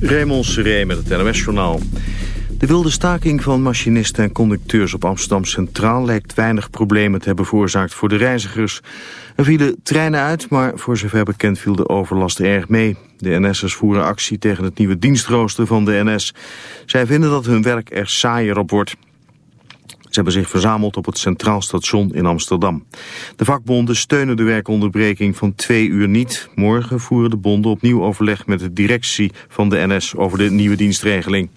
Raymond Seré met het NOS-journaal. De wilde staking van machinisten en conducteurs op Amsterdam Centraal... lijkt weinig problemen te hebben veroorzaakt voor de reizigers. Er vielen treinen uit, maar voor zover bekend viel de overlast erg mee. De NS'ers voeren actie tegen het nieuwe dienstrooster van de NS. Zij vinden dat hun werk er saaier op wordt. Hebben zich verzameld op het Centraal Station in Amsterdam. De vakbonden steunen de werkonderbreking van twee uur niet. Morgen voeren de bonden opnieuw overleg met de directie van de NS over de nieuwe dienstregeling.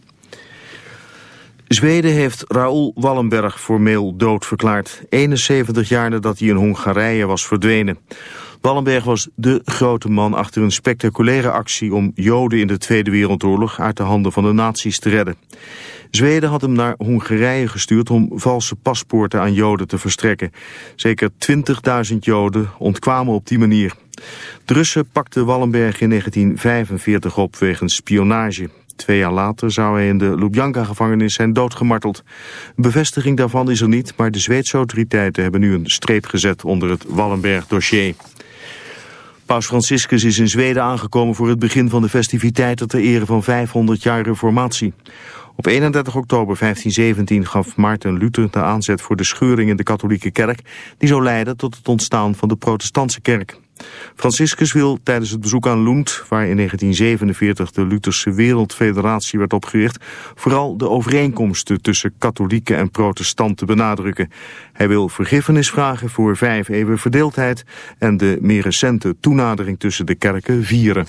Zweden heeft Raoul Wallenberg formeel dood verklaard. 71 jaar nadat hij in Hongarije was verdwenen. Wallenberg was de grote man achter een spectaculaire actie om Joden in de Tweede Wereldoorlog uit de handen van de nazi's te redden. Zweden had hem naar Hongarije gestuurd om valse paspoorten aan Joden te verstrekken. Zeker 20.000 Joden ontkwamen op die manier. De Russen pakten Wallenberg in 1945 op wegens spionage. Twee jaar later zou hij in de Lubjanka-gevangenis zijn doodgemarteld. Een bevestiging daarvan is er niet, maar de Zweedse autoriteiten hebben nu een streep gezet onder het Wallenberg-dossier. Paus Franciscus is in Zweden aangekomen voor het begin van de festiviteiten ter ere van 500 jaar reformatie. Op 31 oktober 1517 gaf Maarten Luther de aanzet voor de scheuring in de katholieke kerk... die zou leiden tot het ontstaan van de protestantse kerk. Franciscus wil tijdens het bezoek aan Lund, waar in 1947 de Lutherse Wereldfederatie werd opgericht, vooral de overeenkomsten tussen katholieken en protestanten benadrukken. Hij wil vergiffenis vragen voor vijf eeuwen verdeeldheid en de meer recente toenadering tussen de kerken vieren.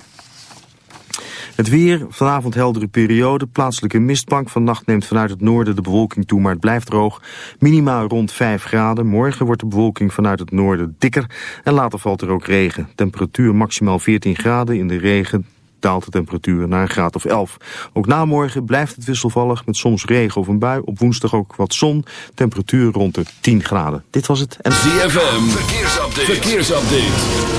Het weer, vanavond heldere periode, plaatselijke mistbank. Vannacht neemt vanuit het noorden de bewolking toe, maar het blijft droog. Minima rond 5 graden. Morgen wordt de bewolking vanuit het noorden dikker. En later valt er ook regen. Temperatuur maximaal 14 graden. In de regen daalt de temperatuur naar een graad of 11. Ook na morgen blijft het wisselvallig met soms regen of een bui. Op woensdag ook wat zon. Temperatuur rond de 10 graden. Dit was het. En... ZFM, verkeersupdate. verkeersupdate.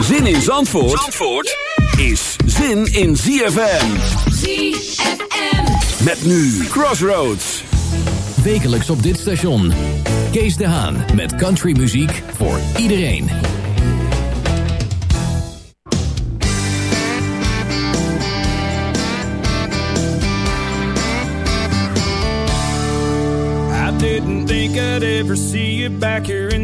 Zin in Zandvoort, Zandvoort is zin in ZFM. ZFM. Met nu Crossroads. Wekelijks op dit station. Kees de Haan met countrymuziek voor iedereen. I didn't think I'd ever see you back here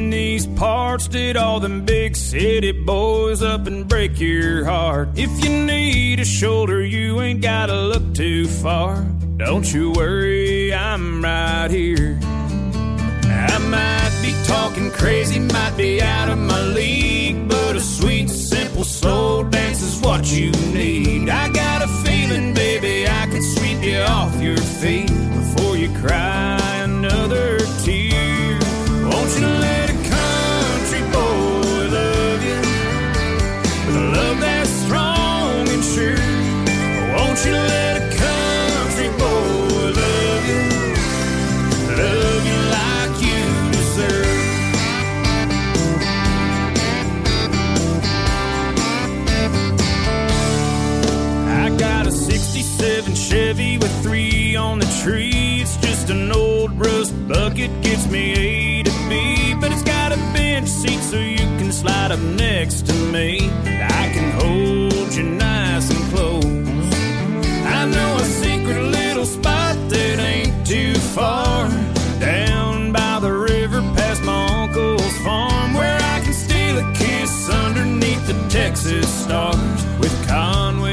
Did all them big city boys up and break your heart? If you need a shoulder, you ain't gotta look too far. Don't you worry, I'm right here. I might be talking crazy, might be out of my league, but a sweet, simple, slow dance is what you need. I got a feeling, baby, I could sweep you off your feet before you cry tree. It's just an old rust bucket, gets me A to B. But it's got a bench seat so you can slide up next to me. I can hold you nice and close. I know a secret little spot that ain't too far. Down by the river past my uncle's farm, where I can steal a kiss underneath the Texas stars with Conway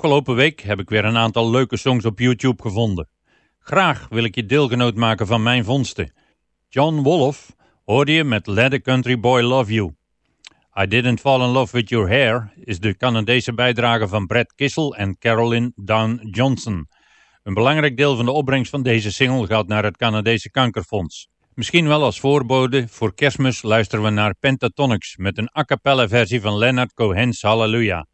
Afgelopen week heb ik weer een aantal leuke songs op YouTube gevonden. Graag wil ik je deelgenoot maken van mijn vondsten. John Wolff hoorde je met Let a Country Boy Love You. I Didn't Fall in Love With Your Hair is de Canadese bijdrage van Brad Kissel en Carolyn Down Johnson. Een belangrijk deel van de opbrengst van deze single gaat naar het Canadese Kankerfonds. Misschien wel als voorbode voor kerstmis luisteren we naar Pentatonics met een a cappella versie van Leonard Cohen's Hallelujah.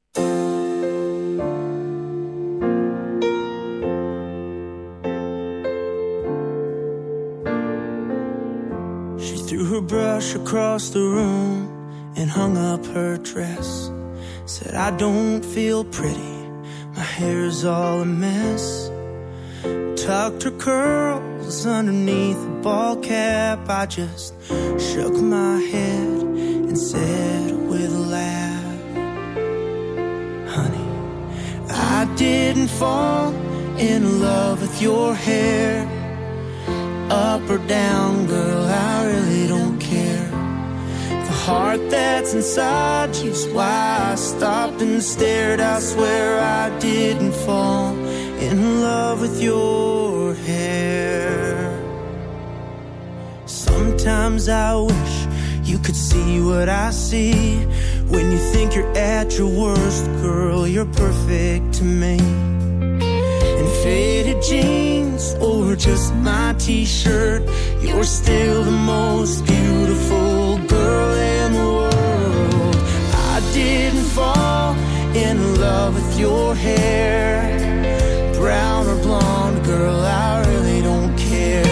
Threw her brush across the room and hung up her dress. Said, I don't feel pretty, my hair's all a mess. Tucked her curls underneath a ball cap. I just shook my head and said with a laugh, Honey, I didn't fall in love with your hair. Up or down, girl, I heart that's inside you's why I stopped and stared. I swear I didn't fall in love with your hair. Sometimes I wish you could see what I see. When you think you're at your worst, girl, you're perfect to me in faded jeans or just my t-shirt you're still the most beautiful girl in the world. I didn't fall in love with your hair. Brown or blonde girl i really don't care.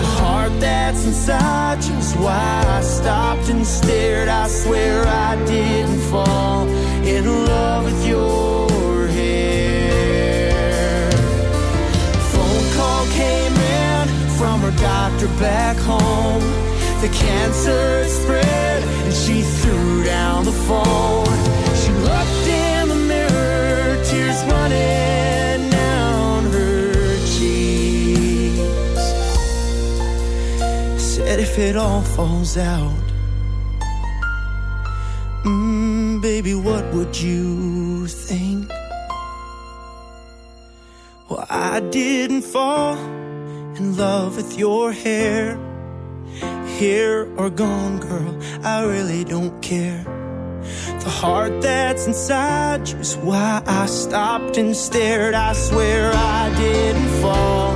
The heart that's inside is why i stopped and stared. I swear i didn't fall in love with your hair. Phone call came in from her doctor back home. The cancer spread she threw down the phone. She looked in the mirror, tears running down her cheeks. Said if it all falls out, mm, baby, what would you think? Well, I didn't fall in love with your hair. Here or gone, girl, I really don't care. The heart that's inside you is why I stopped and stared. I swear I didn't fall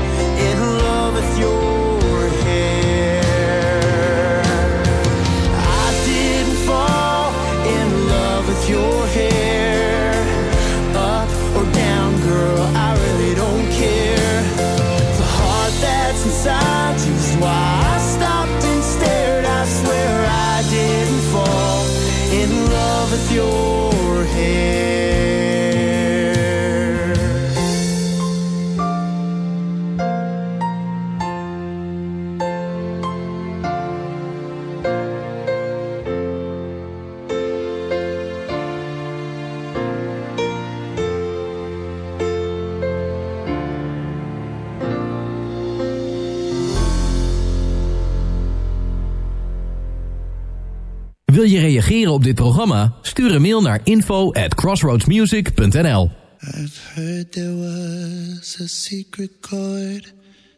reageren op dit programma? Stuur een mail naar info at crossroadsmusic.nl I've heard there was a secret chord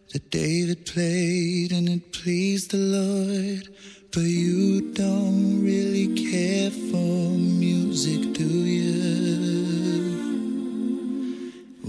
that David played and it pleased the Lord. But you don't really care for music, do you?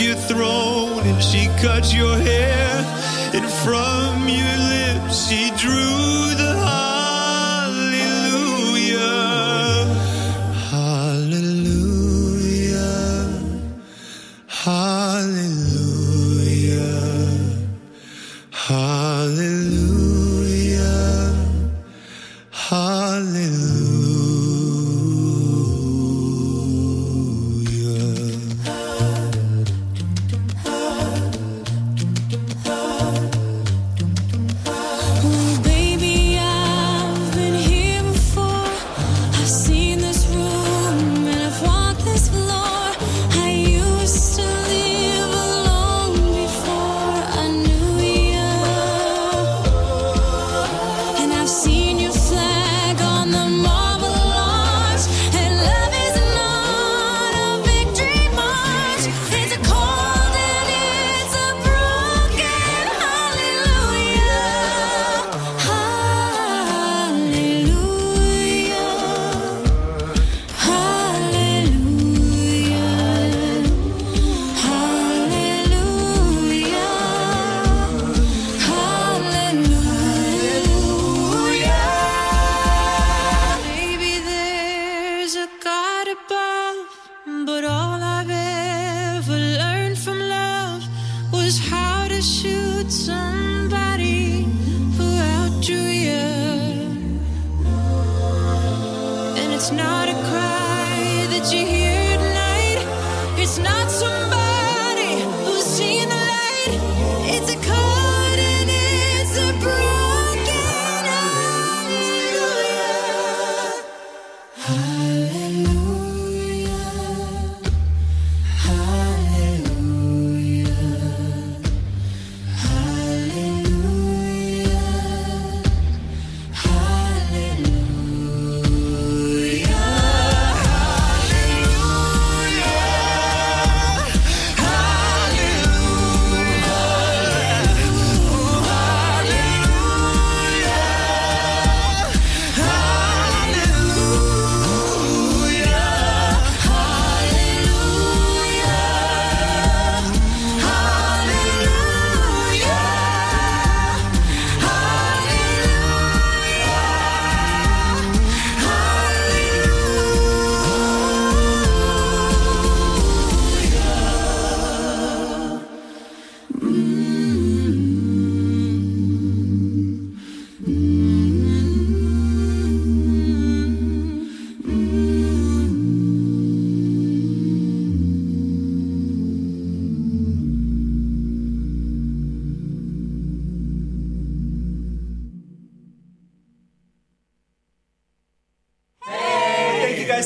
Your throne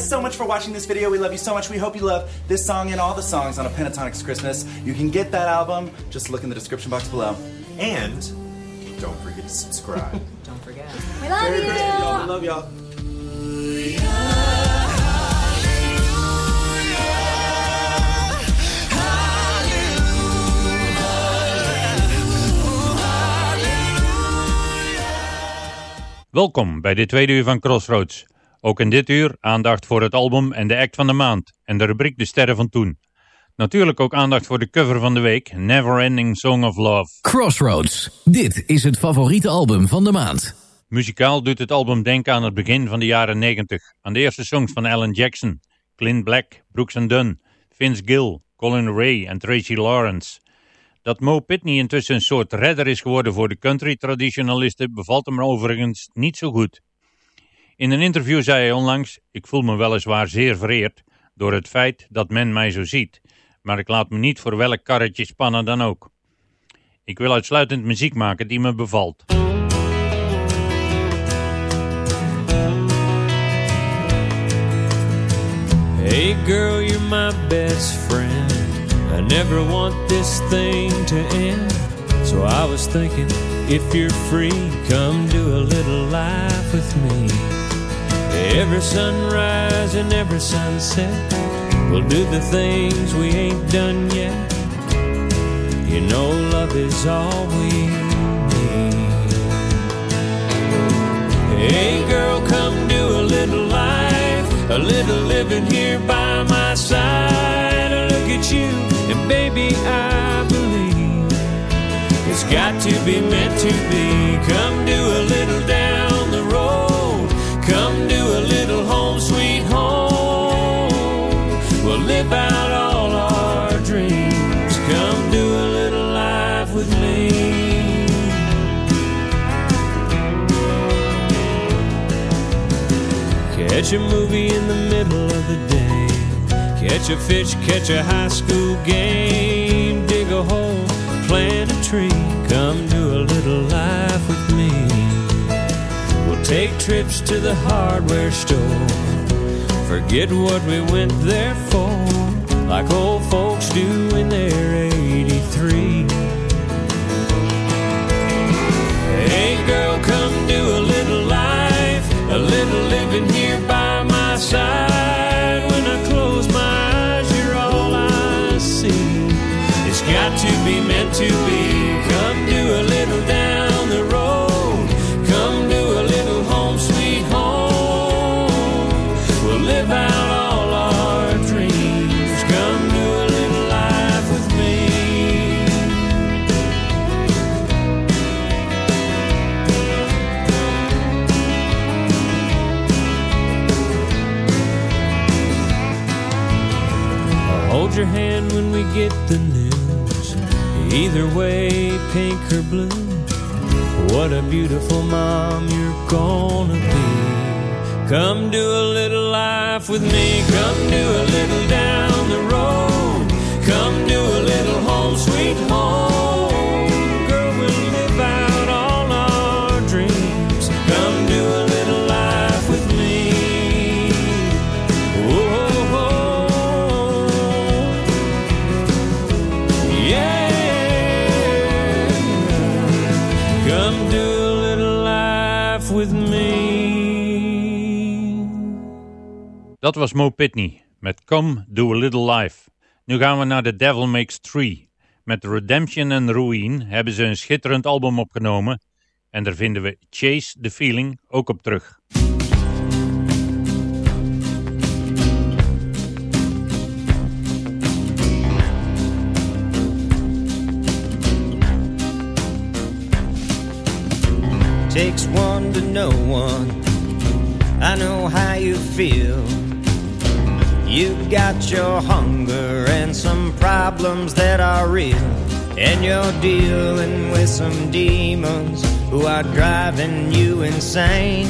guys so much for watching this video. We love you so much. We hope you love this song and all the songs on a Pentatonix Christmas. You can get that album. Just look in the description box below. And don't forget to subscribe. Don't forget. We love Very you. great. Y'all, we love y'all. Welkom bij dit tweede uur van Crossroads. Ook in dit uur aandacht voor het album en de act van de maand en de rubriek De Sterren van Toen. Natuurlijk ook aandacht voor de cover van de week, Never Ending Song of Love. Crossroads. Dit is het favoriete album van de maand. Muzikaal doet het album denken aan het begin van de jaren 90, aan de eerste songs van Alan Jackson, Clint Black, Brooks Dunn, Vince Gill, Colin Ray en Tracy Lawrence. Dat Mo Pitney intussen een soort redder is geworden voor de country-traditionalisten bevalt hem overigens niet zo goed. In een interview zei hij onlangs, ik voel me weliswaar zeer vereerd door het feit dat men mij zo ziet, maar ik laat me niet voor welk karretje spannen dan ook. Ik wil uitsluitend muziek maken die me bevalt. Hey girl, you're my best friend. I never want this thing to end. So I was thinking, if you're free, come do a little life with me. Every sunrise and every sunset, we'll do the things we ain't done yet. You know, love is all we need. Hey girl, come do a little life, a little living here by my side. I look at you, and baby, I believe it's got to be meant to be. Come do a little down live out all our dreams. Come do a little life with me. Catch a movie in the middle of the day. Catch a fish, catch a high school game. Dig a hole, plant a tree. Come do a little life with me. We'll take trips to the hardware store. Forget what we went there for. Like old folks do in their 83. Hey girl, come do a little life, a little living here by my side. When I close my eyes, you're all I see. It's got to be meant to be. Your hand when we get the news. Either way, pink or blue. What a beautiful mom you're gonna be. Come do a little life with me. Come do a little down the road. Come do a little home, sweet home. Dat was Mo Pitney met Come Do A Little Life. Nu gaan we naar The Devil Makes Three. Met Redemption and Ruin hebben ze een schitterend album opgenomen en daar vinden we Chase the Feeling ook op terug. Takes one to know one. I know how you feel. You've got your hunger and some problems that are real. And you're dealing with some demons who are driving you insane.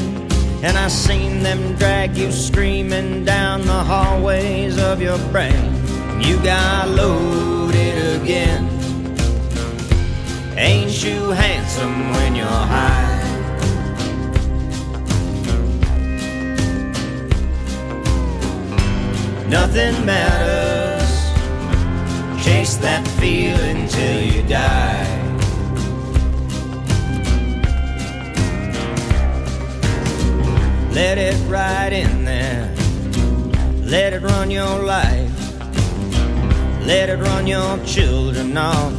And I seen them drag you screaming down the hallways of your brain. You got loaded again. Ain't you handsome when you're high? Nothing matters. Chase that feeling till you die. Let it ride in there. Let it run your life. Let it run your children off.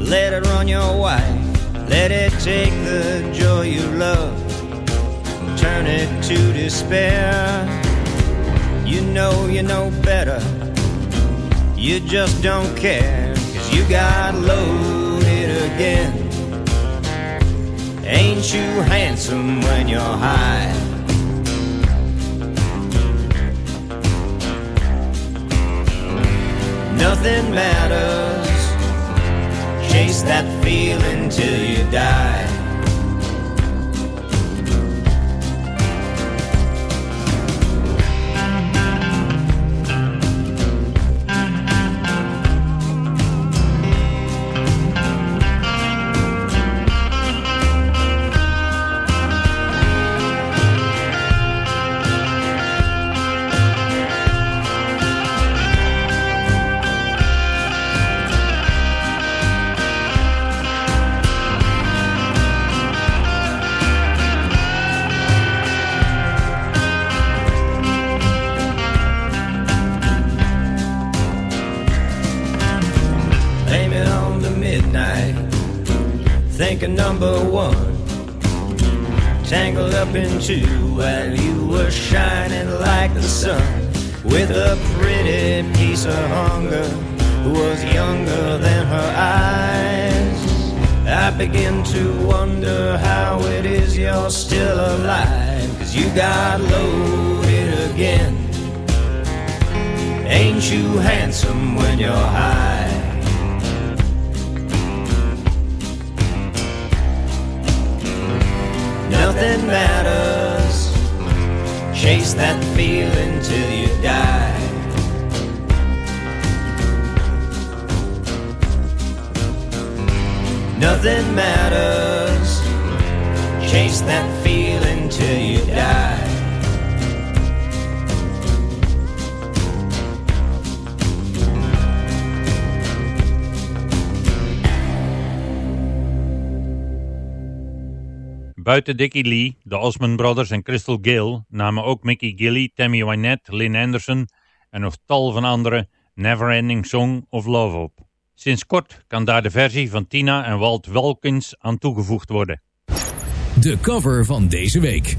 Let it run your wife. Let it take the joy you love turn it to despair. Know you know better, you just don't care, cause you got loaded again. Ain't you handsome when you're high? Nothing matters. Chase that feeling till you die. Number one. Tangled up in two while you were shining like the sun. With a pretty piece of hunger who was younger than her eyes. I begin to wonder how it is you're still alive. Cause you got loaded again. Ain't you handsome when you're high? Nothing matters. Chase that feeling till you die. Nothing matters. Chase that feeling till you die. Buiten Dickie Lee, de Osmond Brothers en Crystal Gale namen ook Mickey Gilly, Tammy Wynette, Lynn Anderson en nog tal van anderen Neverending Song of Love op. Sinds kort kan daar de versie van Tina en Walt Wilkins aan toegevoegd worden. De cover van deze week.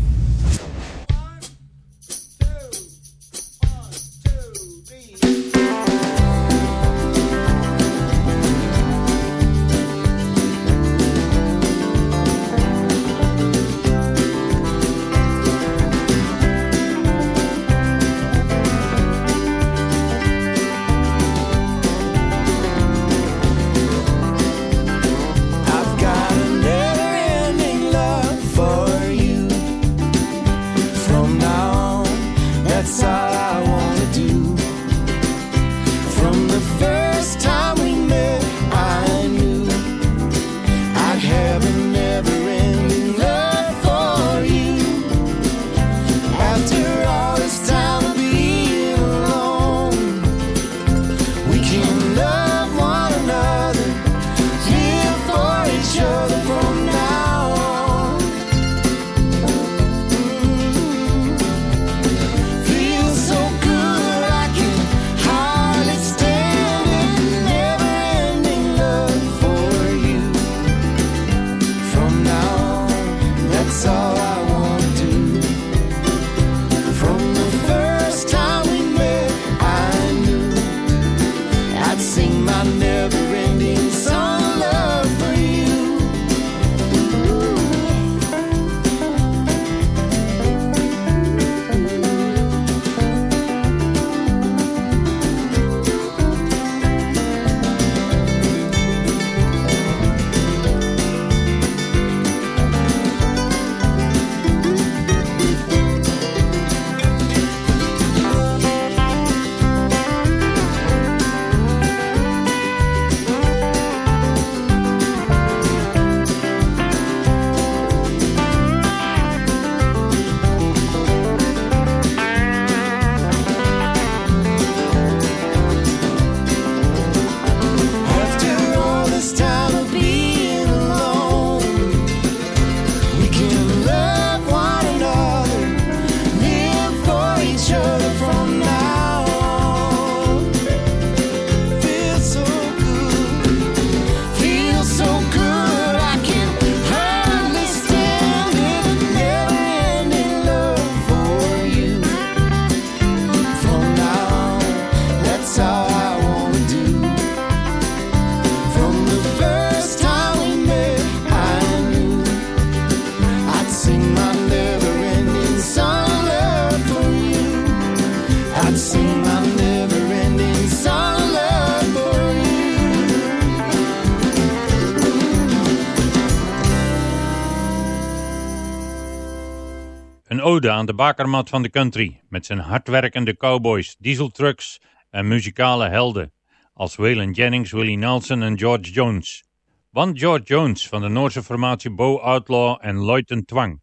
Aan de bakermat van de country, met zijn hardwerkende cowboys, dieseltrucks en muzikale helden, als Waylon Jennings, Willie Nelson en George Jones. Want George Jones van de Noorse formatie Bo Outlaw en Lloyd Twang.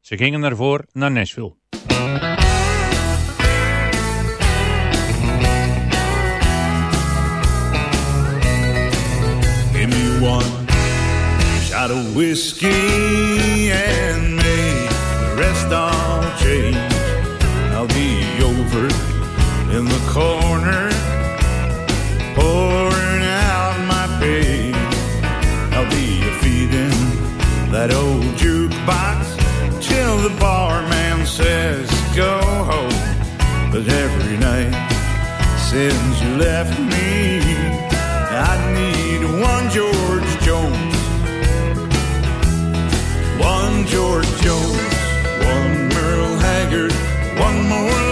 Ze gingen ervoor naar Nashville. I'll. Be over in the corner, pouring out my pain. I'll be feeding that old jukebox till the barman says go home. But every night since you left me, I need one George Jones. One George Jones, more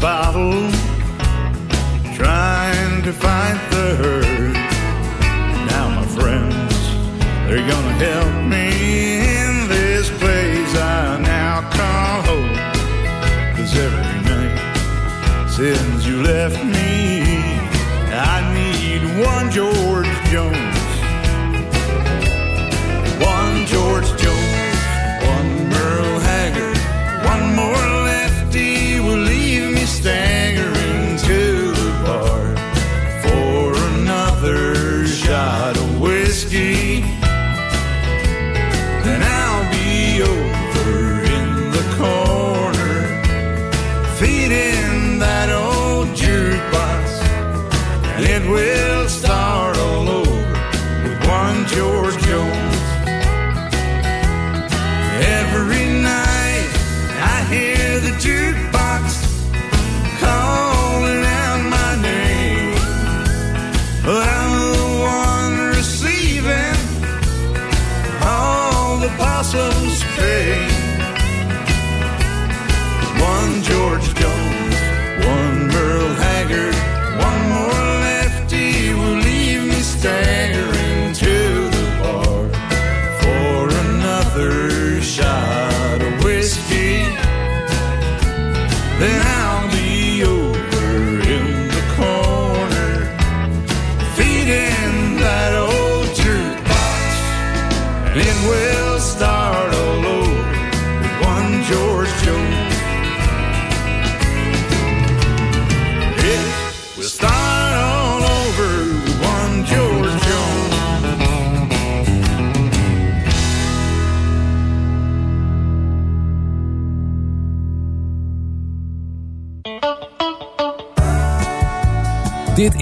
bottle, trying to fight the hurt. Now, my friends, they're gonna help me in this place I now call home. Cause every night since you left me, I need one George Jones. One George Jones,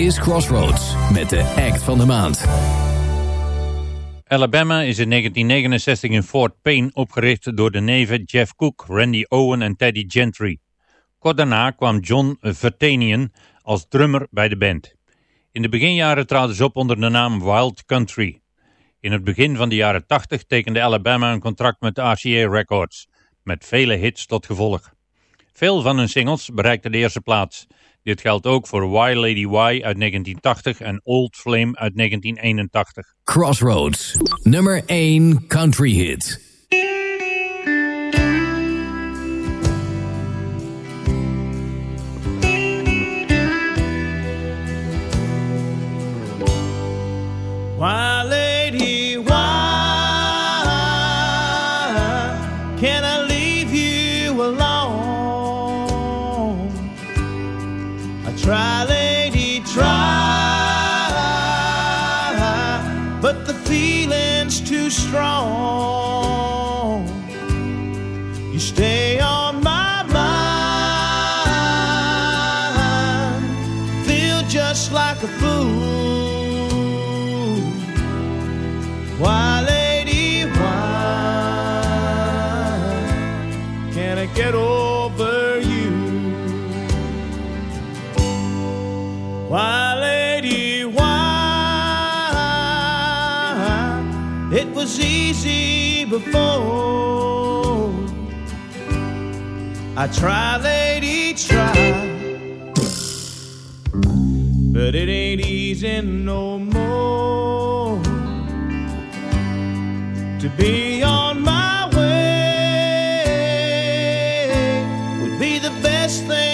is Crossroads met de act van de maand. Alabama is in 1969 in Fort Payne opgericht door de neven Jeff Cook, Randy Owen en Teddy Gentry. Kort daarna kwam John Vertanian als drummer bij de band. In de beginjaren traden ze op onder de naam Wild Country. In het begin van de jaren 80 tekende Alabama een contract met RCA Records, met vele hits tot gevolg. Veel van hun singles bereikten de eerste plaats. Dit geldt ook voor Why Lady Why uit 1980 en Old Flame uit 1981. Crossroads, nummer 1 country hit. Why, easy before. I try, lady, try. But it ain't easy no more to be on my way would be the best thing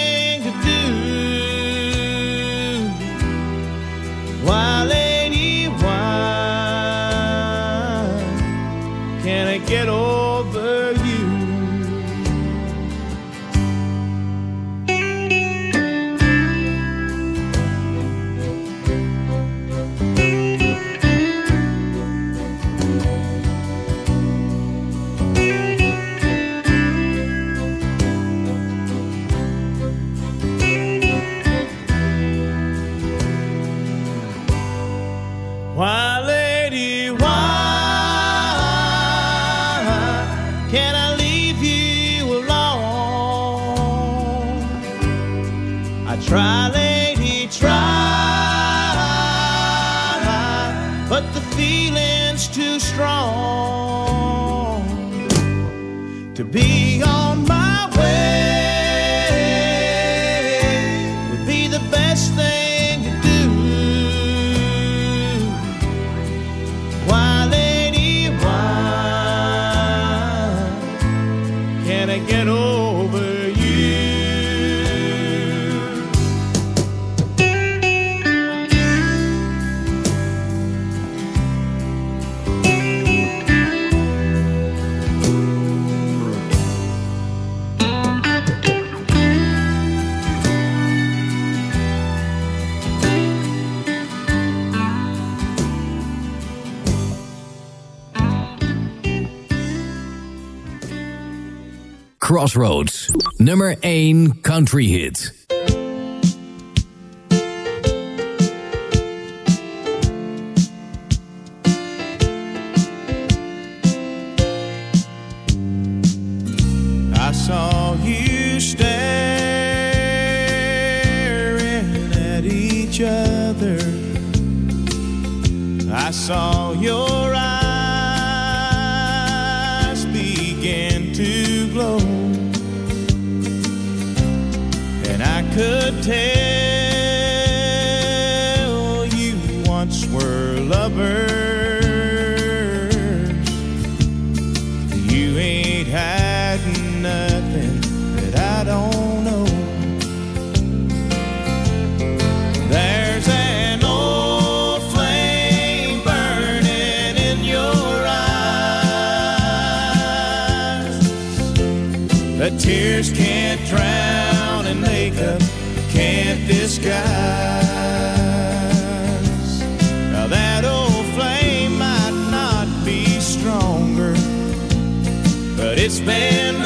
Crossroads, nummer 1 country hit. I saw you staring at each other. I saw your tell you once were lovers. You ain't had nothing that I don't know. There's an old flame burning in your eyes that tears can't but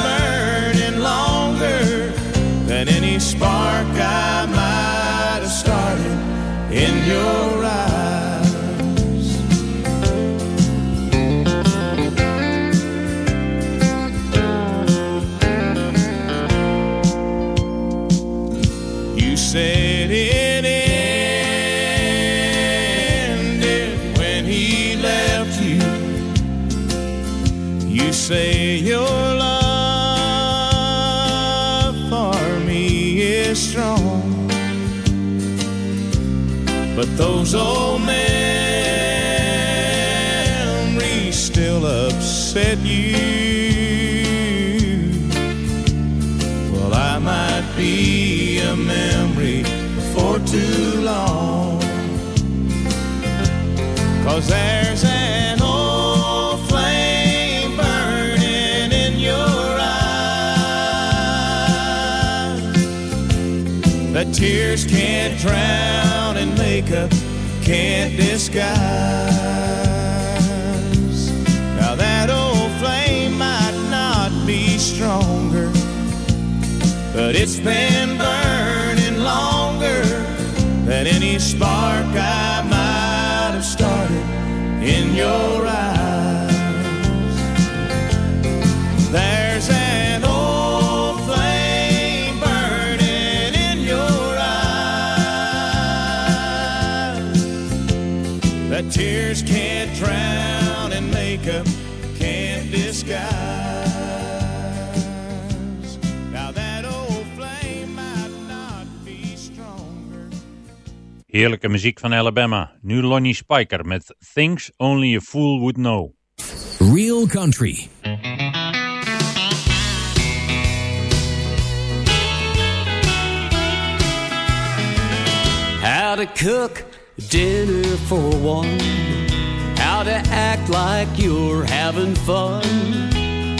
those old memories still upset you. Well, I might be a memory for too long. Cause there's an old flame burning in your eyes that tears can't drown makeup can't disguise. Now that old flame might not be stronger, but it's been burning longer than any spark I might have started in your eyes. Tears can't drown and makeup can't disguise. Now that old flame might not be stronger. Heerlijke muziek van Alabama. Nu Lonnie Spiker met Things Only a Fool Would Know. Real Country. How to cook dinner for one. How to act like you're having fun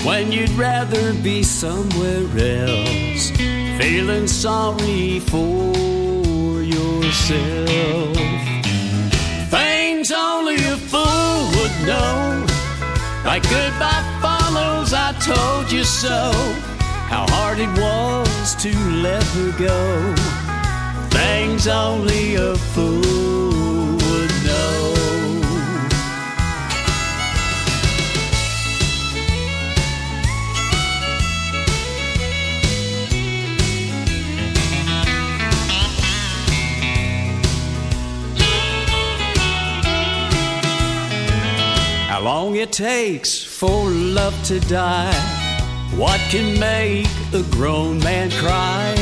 when you'd rather be somewhere else. Feeling sorry for yourself. Things only a fool would know. Like goodbye follows, I told you so. How hard it was to let her go. Things only a fool it takes for love to die. What can make a grown man cry?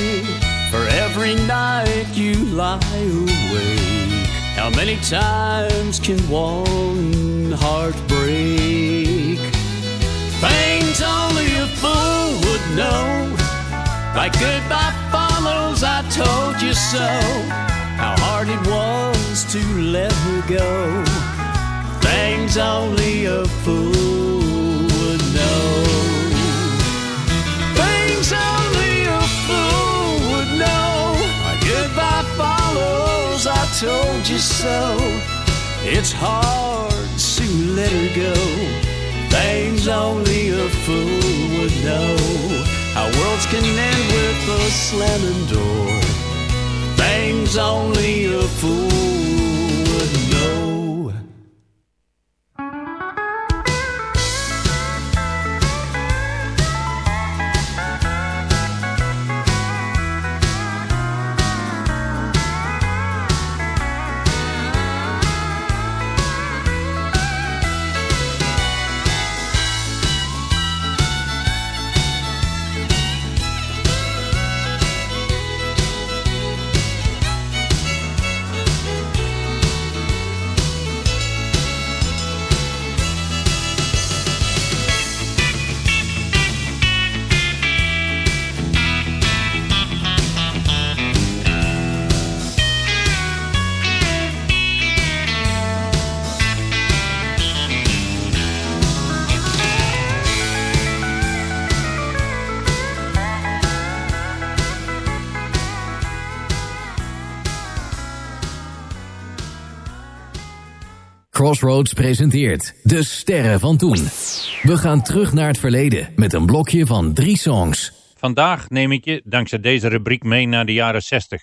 For every night you lie awake, how many times can one heart break? Things only a fool would know. Like goodbye follows, I told you so. How hard it was to let her go. Things only a fool would know. Things only a fool would know. My goodbye follows, I told you so. It's hard to let her go. Things only a fool would know. How worlds can end with a slamming door. Things only a fool Crossroads presenteert De Sterren van Toen. We gaan terug naar het verleden met een blokje van drie songs. Vandaag neem ik je dankzij deze rubriek mee naar de jaren 60.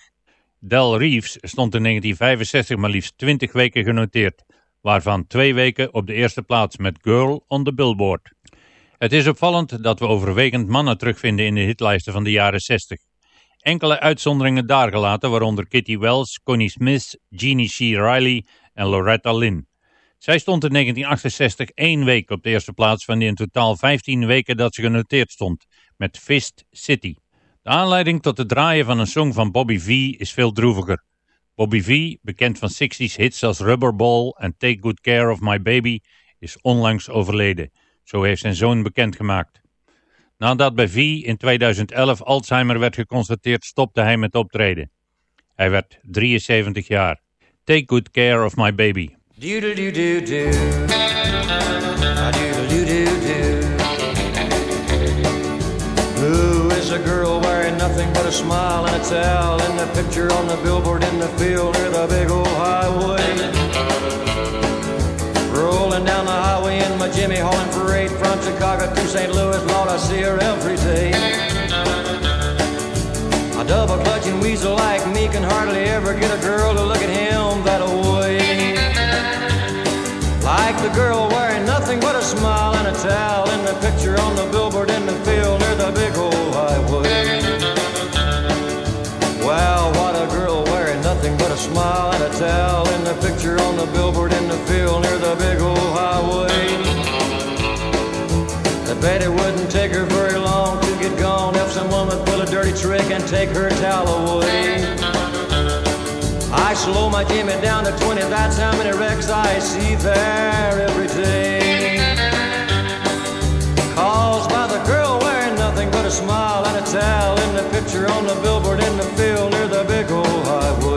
Del Reeves stond in 1965 maar liefst 20 weken genoteerd, waarvan twee weken op de eerste plaats met Girl on the Billboard. Het is opvallend dat we overwegend mannen terugvinden in de hitlijsten van de jaren 60. Enkele uitzonderingen daargelaten, waaronder Kitty Wells, Connie Smith, Jeannie C. Riley en Loretta Lynn. Zij stond in 1968 één week op de eerste plaats van de in totaal 15 weken dat ze genoteerd stond, met Fist City. De aanleiding tot het draaien van een song van Bobby V is veel droeviger. Bobby V, bekend van 60s hits als Rubberball en Take Good Care of My Baby, is onlangs overleden. Zo heeft zijn zoon bekendgemaakt. Nadat bij V in 2011 Alzheimer werd geconstateerd, stopte hij met optreden. Hij werd 73 jaar. Take Good Care of My Baby. Do-do-do-do-do. Do-do-do-do-do. Who is a girl wearing nothing but a smile and a towel in the picture on the billboard in the field near the big old highway? Rolling down the highway in my Jimmy hauling parade from Chicago to St. Louis, Lord, I see her every day. A double clutching weasel like me can hardly ever get a girl to look at him that way. Girl wearing nothing but a smile and a towel in the picture on the billboard in the field near the big old highway. Wow, what a girl wearing nothing but a smile and a towel in the picture on the billboard in the field near the big old highway. I bet it wouldn't take her very long to get gone if someone would pull a dirty trick and take her towel away. Slow my Jimmy down to 20, that's how many wrecks I see there every day. Caused by the girl wearing nothing but a smile and a towel in the picture on the billboard in the field near the big old highway.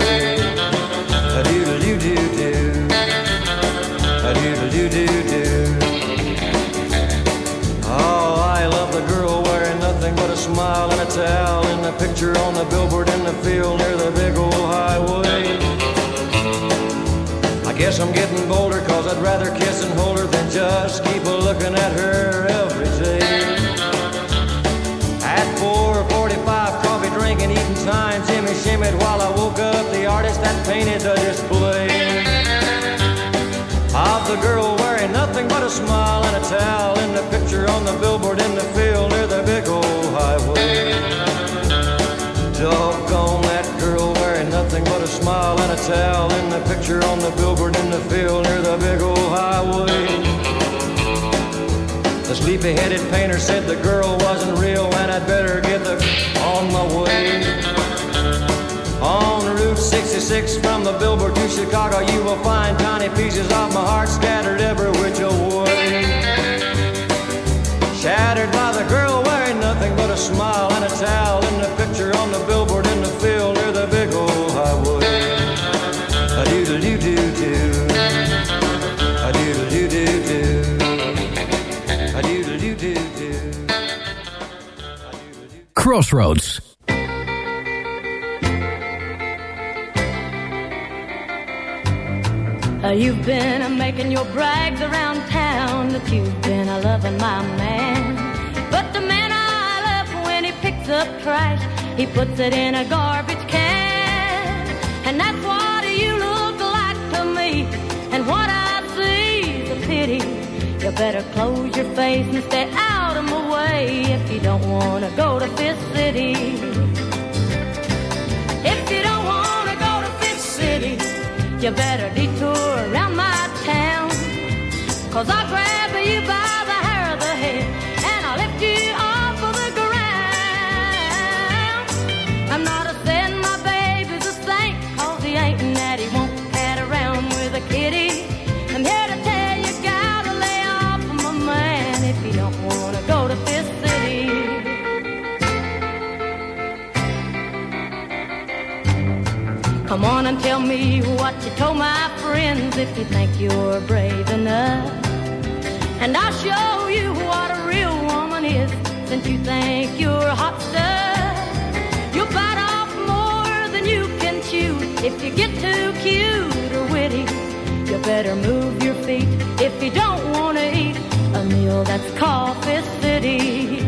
Smile and a towel in the picture on the billboard in the field near the big old highway. I guess I'm getting bolder cause I'd rather kiss and hold her than just keep a looking at her every day. At 445 coffee drinking, eating time, Jimmy shimmied while I woke up the artist that painted the display of the girl wearing nothing but a smile and a towel in the picture on the billboard in the field near the big old highway. Doggone that girl wearing nothing but a smile and a towel in the picture on the billboard in the field near the big old highway. The sleepy-headed painter said the girl wasn't real and I'd better get the on my way. On Route 66 from the billboard to Chicago, you will find tiny pieces of my heart scattered every which way. Shattered by the girl wearing nothing but a smile and a towel in the picture on the billboard in the field near the big old highway. A doodle doo doo doo. A doodle doo doo doo. A doodle doo doo doo. Crossroads. You've been uh, making your brags around town that you've been a loving my man. But the man I love, when he picks up trash, he puts it in a garbage can. And that's what you look like to me. And what I see is a pity. You better close your face and stay out of my way if you don't want to go to Fist City. If you don't want to go to Fist City, you better detour. Cause I'll grab you by the hair of the head and I'll lift you off of the ground. I'm not a saying my baby's a saint, cause he ain't and that he won't pat around with a kitty. I'm here to tell you, gotta lay off of my man if you don't wanna go to Fist City. Come on and tell me what you told my friends if you think you're brave enough. And I'll show you what a real woman is since you think you're hot stuff. You'll bite off more than you can chew if you get too cute or witty. You better move your feet if you don't want to eat a meal that's Fist City.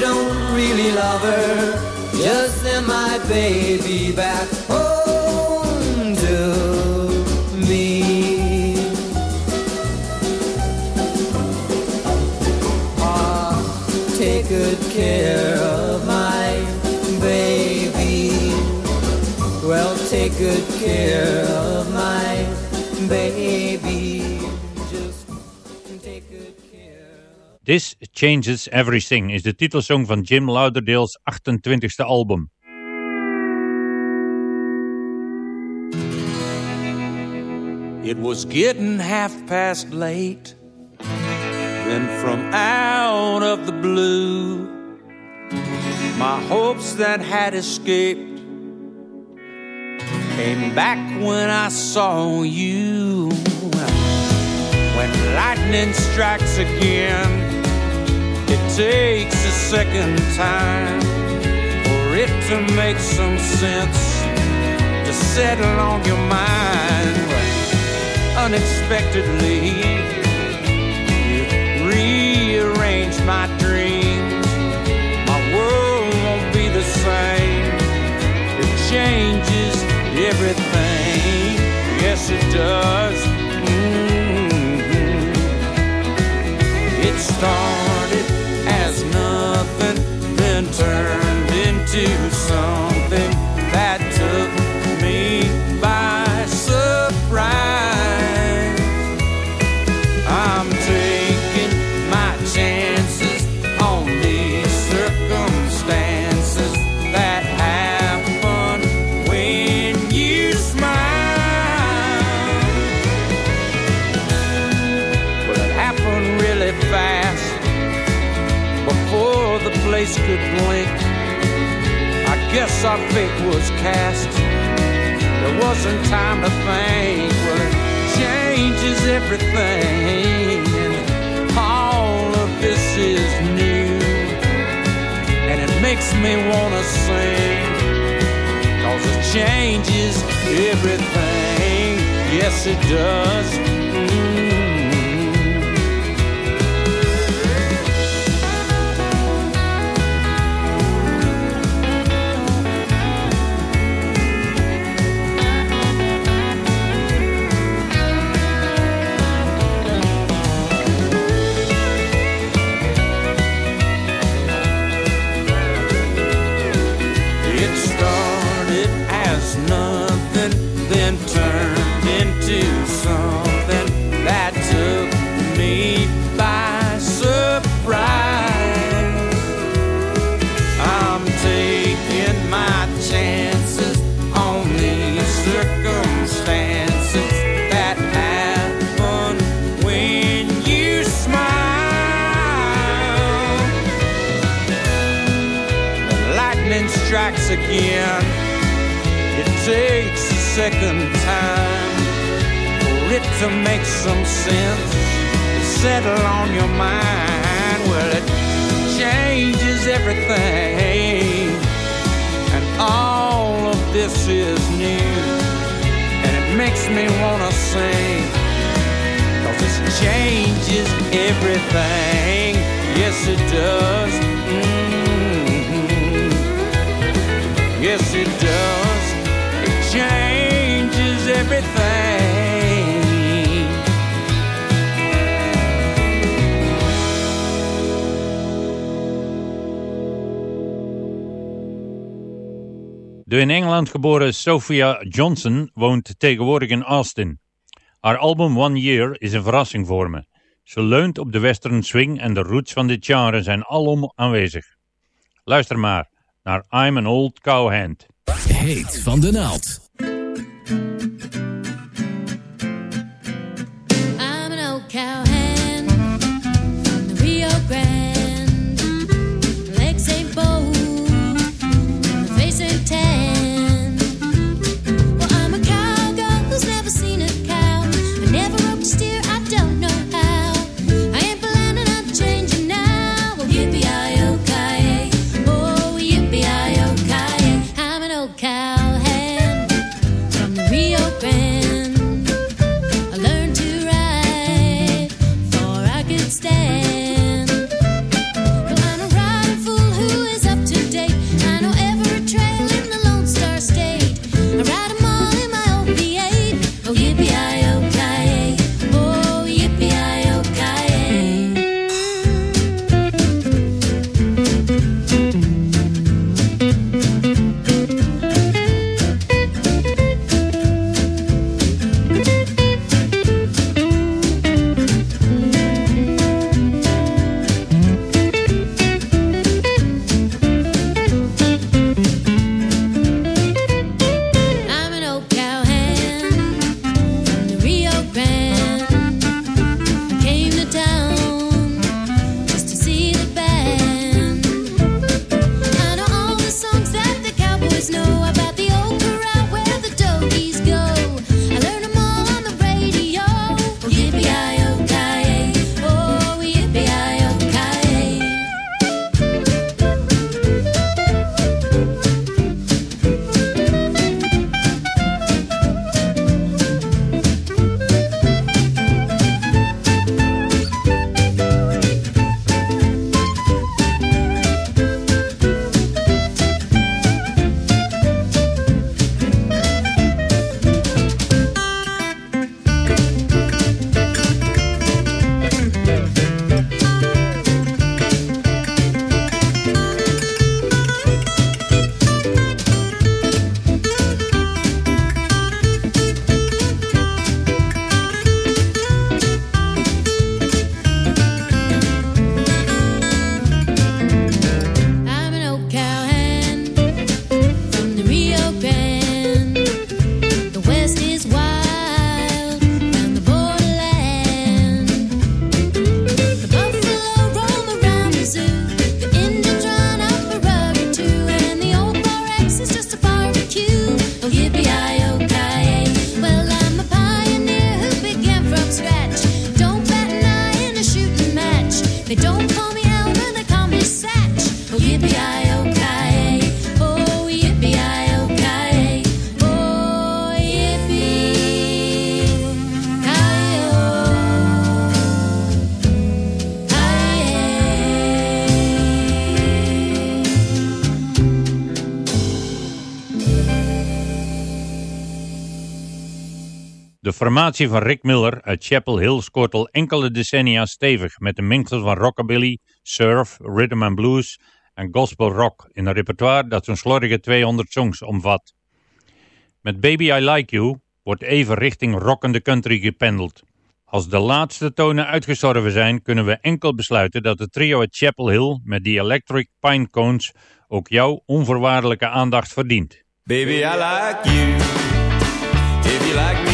don't really love her, just send my baby back home to me. Ah, take good care of my baby. Well, take good care of my baby. This Changes Everything is de titelsong van Jim Lauderdale's 28e album. It was getting half past late. Then from out of the blue, my hopes that had escaped came back when I saw you. When lightning strikes again, it takes a second time for it to make some sense to settle on your mind. Unexpectedly, you rearranged my dreams. My world won't be the same. It changes everything. Yes, it does. Mhm. It started turned into guess our fate was cast. There wasn't time to think. Well, it changes everything. All of this is new. And it makes me want to sing. Cause it changes everything. Yes, it does. Into something that took me by surprise. I'm taking my chances on these circumstances that happen when you smile. lightning strikes again. It takes a second time it to make some sense, settle on your mind. Well, it changes everything, and all of this is new. And it makes me wanna sing. Cause this changes everything. Yes, it does. Mhm. Yes, it does. It changes everything. De in Engeland geboren Sophia Johnson woont tegenwoordig in Austin. Haar album One Year is een verrassing voor me. Ze leunt op de western swing en de roots van dit genre zijn alom aanwezig. Luister maar naar I'm an Old Cowhand. Heet van de naald. Formatie van Rick Miller uit Chapel Hill scoort al enkele decennia stevig met een mengsel van rockabilly, surf, rhythm and blues en gospel rock in een repertoire dat zo'n slordige 200 songs omvat. Met Baby I Like You wordt even richting rockende country gependeld. Als de laatste tonen uitgestorven zijn, kunnen we enkel besluiten dat het trio uit Chapel Hill met die Electric Pine Cones ook jouw onvoorwaardelijke aandacht verdient. Baby, I like you. If you like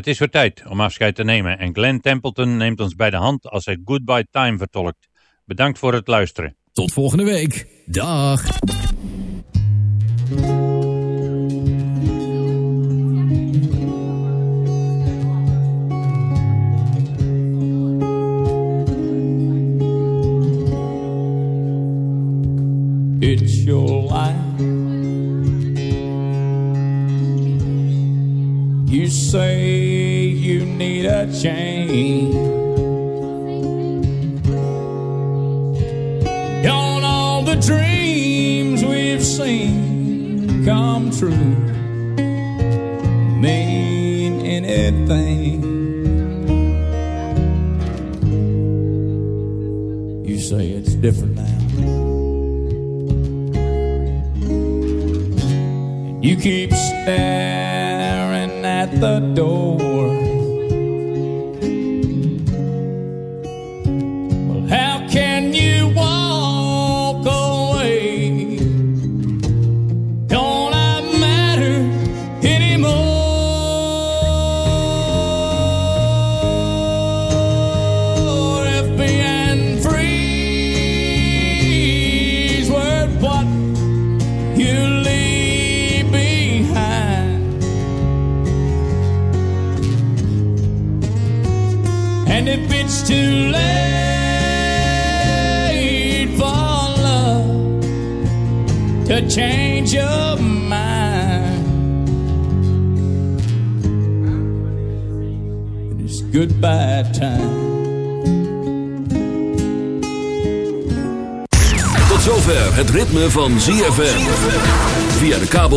Het is weer tijd om afscheid te nemen en Glenn Templeton neemt ons bij de hand als hij Goodbye Time vertolkt. Bedankt voor het luisteren. Tot volgende week. Dag. Change. Don't all the dreams we've seen come true?